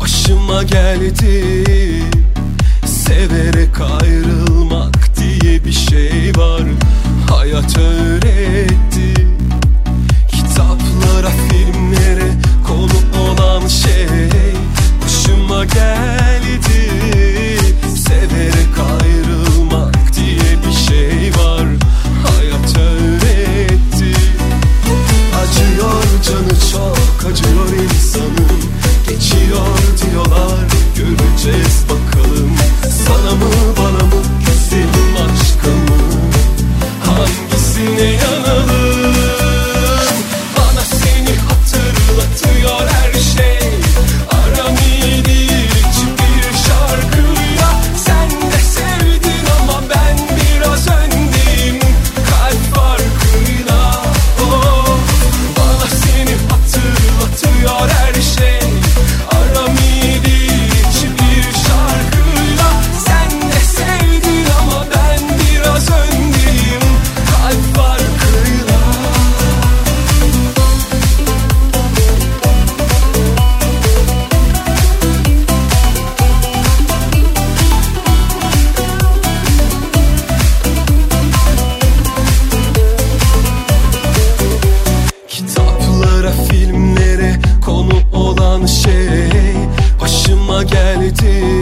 başıma geldi. Severek ayrılmak diye bir şey var. Hayat öyle. geldi.